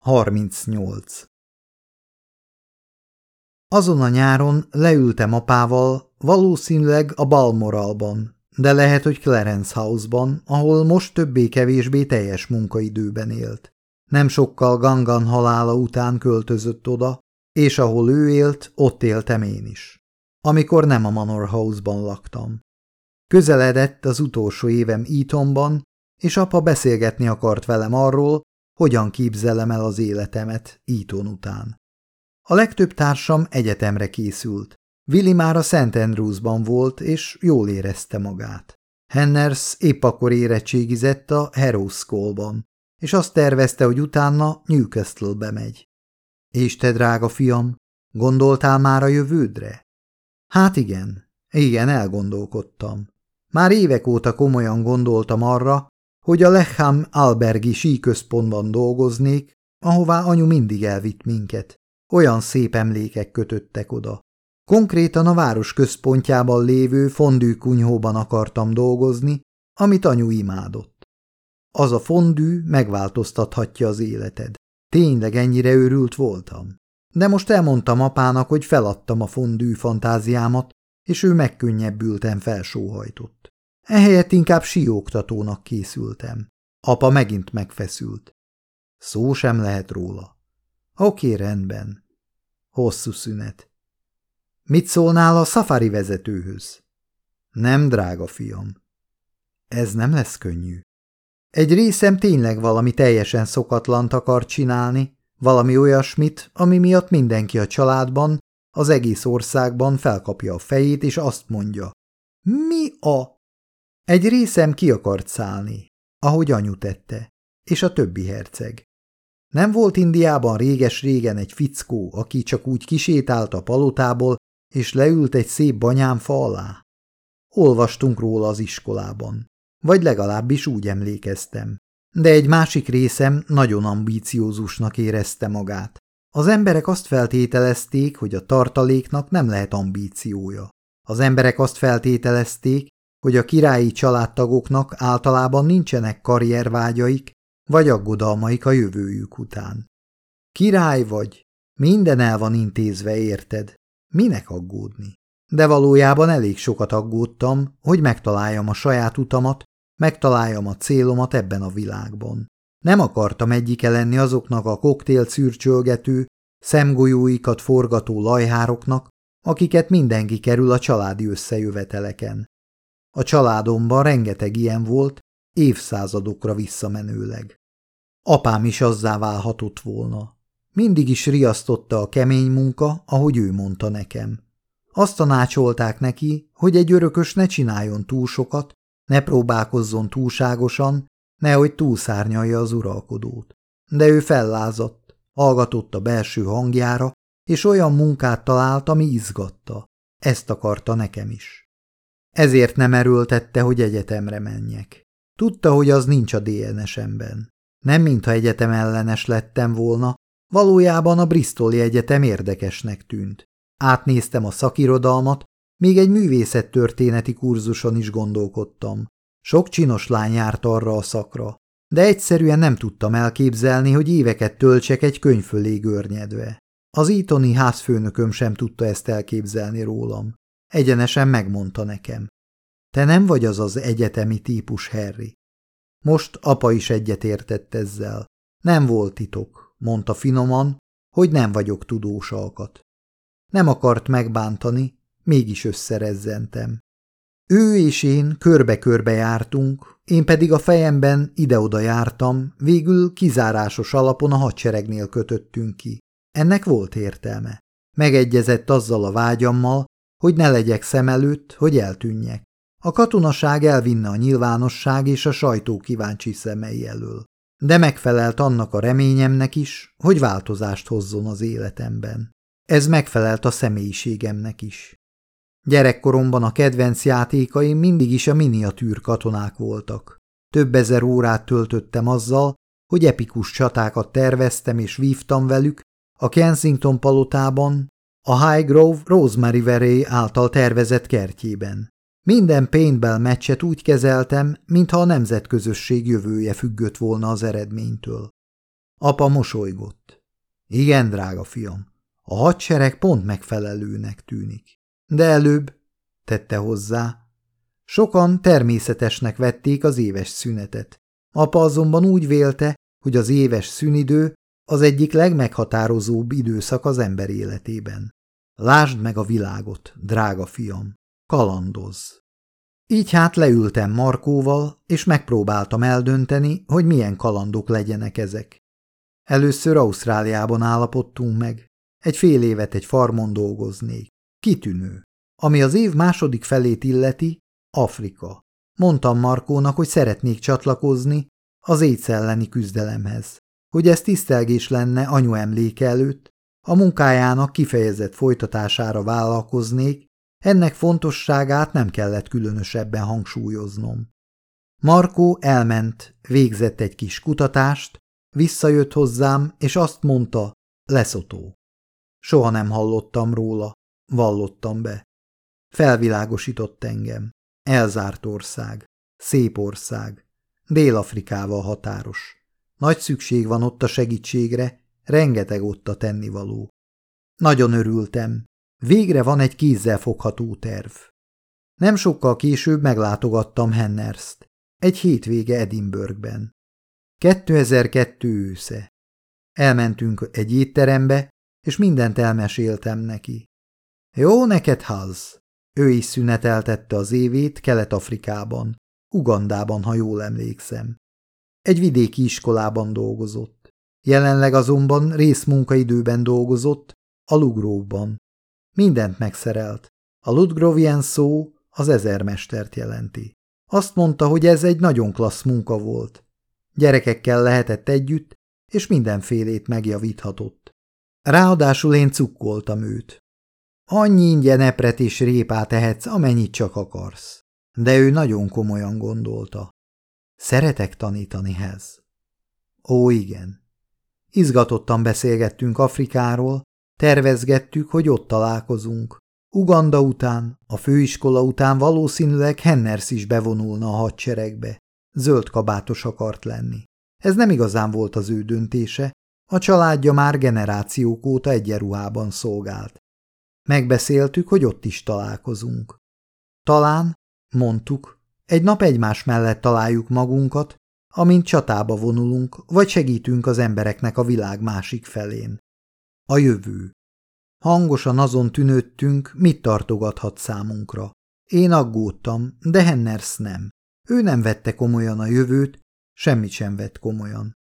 38 Azon a nyáron leültem apával, valószínűleg a Balmoralban, de lehet, hogy Clarence House-ban, ahol most többé-kevésbé teljes munkaidőben élt. Nem sokkal Gangan halála után költözött oda, és ahol ő élt, ott éltem én is. Amikor nem a Manor House-ban laktam. Közeledett az utolsó évem Etonban, és apa beszélgetni akart velem arról, hogyan képzelem el az életemet Eton után. A legtöbb társam egyetemre készült. Willi már a St. Andrewsban volt, és jól érezte magát. Henners épp akkor érettségizett a Harrow Schoolban, és azt tervezte, hogy utána Newcastle-be megy. És te, drága fiam, gondoltál már a jövődre? Hát igen, igen, elgondolkodtam. Már évek óta komolyan gondoltam arra, hogy a Lecham Albergi síközpontban dolgoznék, ahová anyu mindig elvitt minket. Olyan szép emlékek kötöttek oda. Konkrétan a város központjában lévő fondű kunyhóban akartam dolgozni, amit anyu imádott. Az a fondű megváltoztathatja az életed. Tényleg ennyire őrült voltam. De most elmondtam apának, hogy feladtam a fondű fantáziámat, és ő megkönnyebbülten felsóhajtott. Ehelyett inkább síoktatónak készültem. Apa megint megfeszült. Szó sem lehet róla. Oké, rendben. Hosszú szünet. Mit szólnál a szafari vezetőhöz? Nem, drága fiam. Ez nem lesz könnyű. Egy részem tényleg valami teljesen szokatlant akar csinálni, valami olyasmit, ami miatt mindenki a családban, az egész országban felkapja a fejét, és azt mondja. Mi a... Egy részem ki akart szállni, ahogy anyu tette, és a többi herceg. Nem volt Indiában réges-régen egy fickó, aki csak úgy kisétált a palotából, és leült egy szép banyámfa alá? Olvastunk róla az iskolában, vagy legalábbis úgy emlékeztem. De egy másik részem nagyon ambíciózusnak érezte magát. Az emberek azt feltételezték, hogy a tartaléknak nem lehet ambíciója. Az emberek azt feltételezték, hogy a királyi családtagoknak általában nincsenek karriervágyaik, vagy aggodalmaik a jövőjük után. Király vagy, minden el van intézve, érted? Minek aggódni? De valójában elég sokat aggódtam, hogy megtaláljam a saját utamat, megtaláljam a célomat ebben a világban. Nem akartam egyike lenni azoknak a koktél szürcsölgető, szemgolyóikat forgató lajhároknak, akiket mindenki kerül a családi összejöveteleken. A családomban rengeteg ilyen volt, évszázadokra visszamenőleg. Apám is azzá válhatott volna. Mindig is riasztotta a kemény munka, ahogy ő mondta nekem. Azt tanácsolták neki, hogy egy örökös ne csináljon túl sokat, ne próbálkozzon túlságosan, nehogy túlszárnyalja az uralkodót. De ő fellázadt, hallgatott a belső hangjára, és olyan munkát talált, ami izgatta. Ezt akarta nekem is. Ezért nem erőltette, hogy egyetemre menjek. Tudta, hogy az nincs a DNS-emben. Nem mintha egyetem ellenes lettem volna, valójában a Bristoli Egyetem érdekesnek tűnt. Átnéztem a szakirodalmat, még egy művészettörténeti kurzuson is gondolkodtam. Sok csinos lány járt arra a szakra, de egyszerűen nem tudtam elképzelni, hogy éveket töltsek egy könyv fölé görnyedve. Az ítoni házfőnököm sem tudta ezt elképzelni rólam. Egyenesen megmondta nekem. Te nem vagy az az egyetemi típus, Harry. Most apa is egyetértett ezzel. Nem volt titok, mondta finoman, hogy nem vagyok tudós alkat. Nem akart megbántani, mégis összerezzentem. Ő és én körbe-körbe jártunk, én pedig a fejemben ide-oda jártam, végül kizárásos alapon a hadseregnél kötöttünk ki. Ennek volt értelme. Megegyezett azzal a vágyammal, hogy ne legyek szem előtt, hogy eltűnjek. A katonaság elvinne a nyilvánosság és a sajtó kíváncsi szemei elől. De megfelelt annak a reményemnek is, hogy változást hozzon az életemben. Ez megfelelt a személyiségemnek is. Gyerekkoromban a kedvenc játékaim mindig is a miniatűr katonák voltak. Több ezer órát töltöttem azzal, hogy epikus csatákat terveztem és vívtam velük a Kensington palotában, a Highgrove Rosemary Veré által tervezett kertjében. Minden paintball meccset úgy kezeltem, mintha a nemzetközösség jövője függött volna az eredménytől. Apa mosolygott. Igen, drága fiam, a hadsereg pont megfelelőnek tűnik. De előbb, tette hozzá, sokan természetesnek vették az éves szünetet. Apa azonban úgy vélte, hogy az éves szünidő az egyik legmeghatározóbb időszak az ember életében. Lásd meg a világot, drága fiam, kalandozz. Így hát leültem Markóval, és megpróbáltam eldönteni, hogy milyen kalandok legyenek ezek. Először Ausztráliában állapodtunk meg. Egy fél évet egy farmon dolgoznék. Kitűnő. Ami az év második felét illeti, Afrika. Mondtam Markónak, hogy szeretnék csatlakozni az éjsz elleni küzdelemhez. Hogy ez tisztelgés lenne anyu emléke előtt, a munkájának kifejezett folytatására vállalkoznék, ennek fontosságát nem kellett különösebben hangsúlyoznom. Markó elment, végzett egy kis kutatást, visszajött hozzám, és azt mondta, leszotó. Soha nem hallottam róla, vallottam be. Felvilágosított engem. Elzárt ország, szép ország, Dél-Afrikával határos. Nagy szükség van ott a segítségre, rengeteg ott a tennivaló. Nagyon örültem. Végre van egy kézzel fogható terv. Nem sokkal később meglátogattam Hennerst. Egy hétvége Edinburghben. 2002 ősze. Elmentünk egy étterembe, és mindent elmeséltem neki. Jó neked, Haz! Ő is szüneteltette az évét Kelet-Afrikában, Ugandában, ha jól emlékszem. Egy vidéki iskolában dolgozott. Jelenleg azonban részmunkaidőben dolgozott, a Lugróban. Mindent megszerelt. A Ludgrovien szó az ezermestert jelenti. Azt mondta, hogy ez egy nagyon klassz munka volt. Gyerekekkel lehetett együtt, és mindenfélét megjavíthatott. Ráadásul én cukkoltam őt. Annyi ingyen epret és répát ehetsz, amennyit csak akarsz. De ő nagyon komolyan gondolta. Szeretek tanítani, Hez. Ó, igen. Izgatottan beszélgettünk Afrikáról, tervezgettük, hogy ott találkozunk. Uganda után, a főiskola után valószínűleg Henners is bevonulna a hadseregbe. Zöld kabátos akart lenni. Ez nem igazán volt az ő döntése, a családja már generációk óta egyenruhában szolgált. Megbeszéltük, hogy ott is találkozunk. Talán, mondtuk, egy nap egymás mellett találjuk magunkat, amint csatába vonulunk, vagy segítünk az embereknek a világ másik felén. A jövő. Hangosan azon tűnődtünk, mit tartogathat számunkra. Én aggódtam, de Henners nem. Ő nem vette komolyan a jövőt, semmit sem vett komolyan.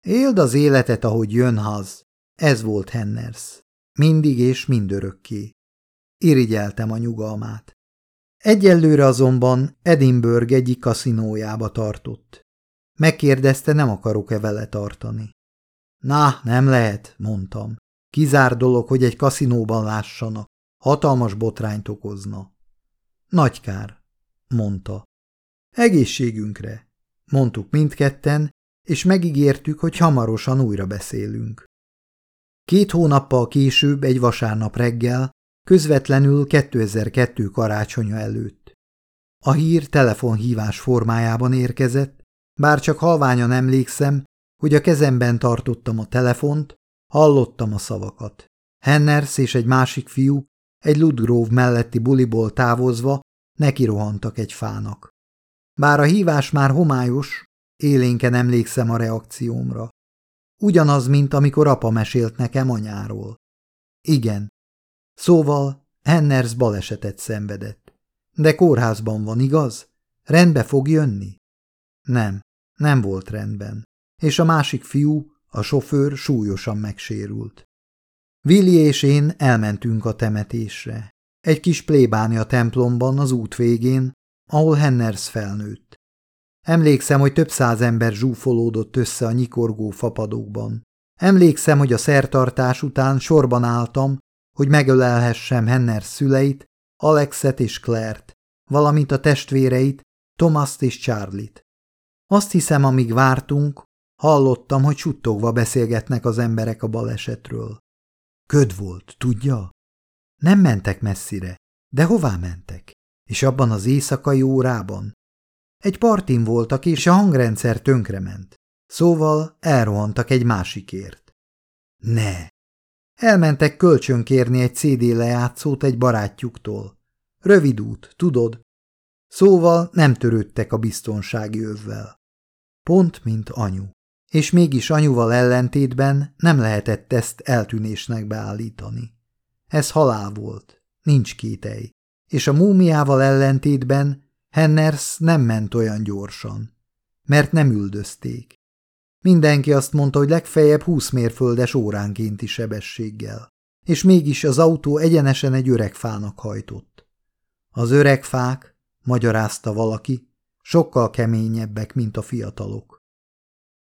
Éld az életet, ahogy jön haz. Ez volt Henners. Mindig és mindörökké. Irigyeltem a nyugalmát. Egyelőre azonban Edinburgh egyik kaszinójába tartott. Megkérdezte, nem akarok-e vele tartani. Na, nem lehet, mondtam. Kizár dolog, hogy egy kaszinóban lássanak. Hatalmas botrányt okozna. Nagy kár, mondta. Egészségünkre, mondtuk mindketten, és megígértük, hogy hamarosan újra beszélünk. Két hónappal később, egy vasárnap reggel, közvetlenül 2002 karácsonya előtt. A hír telefonhívás formájában érkezett, bár csak halványan emlékszem, hogy a kezemben tartottam a telefont, hallottam a szavakat. Henners és egy másik fiú egy Ludgrove melletti buliból távozva nekirohantak egy fának. Bár a hívás már homályos, élénken emlékszem a reakciómra. Ugyanaz, mint amikor apa mesélt nekem anyáról. Igen. Szóval Henners balesetet szenvedett. De kórházban van, igaz? Rendbe fog jönni? Nem, nem volt rendben. És a másik fiú, a sofőr súlyosan megsérült. Willi és én elmentünk a temetésre. Egy kis plébánia templomban az út végén, ahol Henners felnőtt. Emlékszem, hogy több száz ember zsúfolódott össze a nyikorgó fapadókban. Emlékszem, hogy a szertartás után sorban álltam, hogy megölelhessem Henners szüleit, Alexet és Claire-t, valamint a testvéreit, Thomas-t és Charlie-t. Azt hiszem, amíg vártunk, hallottam, hogy suttogva beszélgetnek az emberek a balesetről. Köd volt, tudja? Nem mentek messzire, de hová mentek? És abban az éjszakai órában? Egy partin voltak, és a hangrendszer tönkrement. Szóval elrohantak egy másikért. Ne! Elmentek kölcsönkérni egy CD lejátszót egy barátjuktól. Rövid út, tudod? Szóval nem törődtek a biztonsági övvel. Pont, mint anyu. És mégis anyuval ellentétben nem lehetett ezt eltűnésnek beállítani. Ez halál volt, nincs kételj. És a múmiával ellentétben Henners nem ment olyan gyorsan, mert nem üldözték. Mindenki azt mondta, hogy legfeljebb húsz mérföldes óránkénti sebességgel, és mégis az autó egyenesen egy öreg fának hajtott. Az öreg fák, magyarázta valaki, sokkal keményebbek, mint a fiatalok.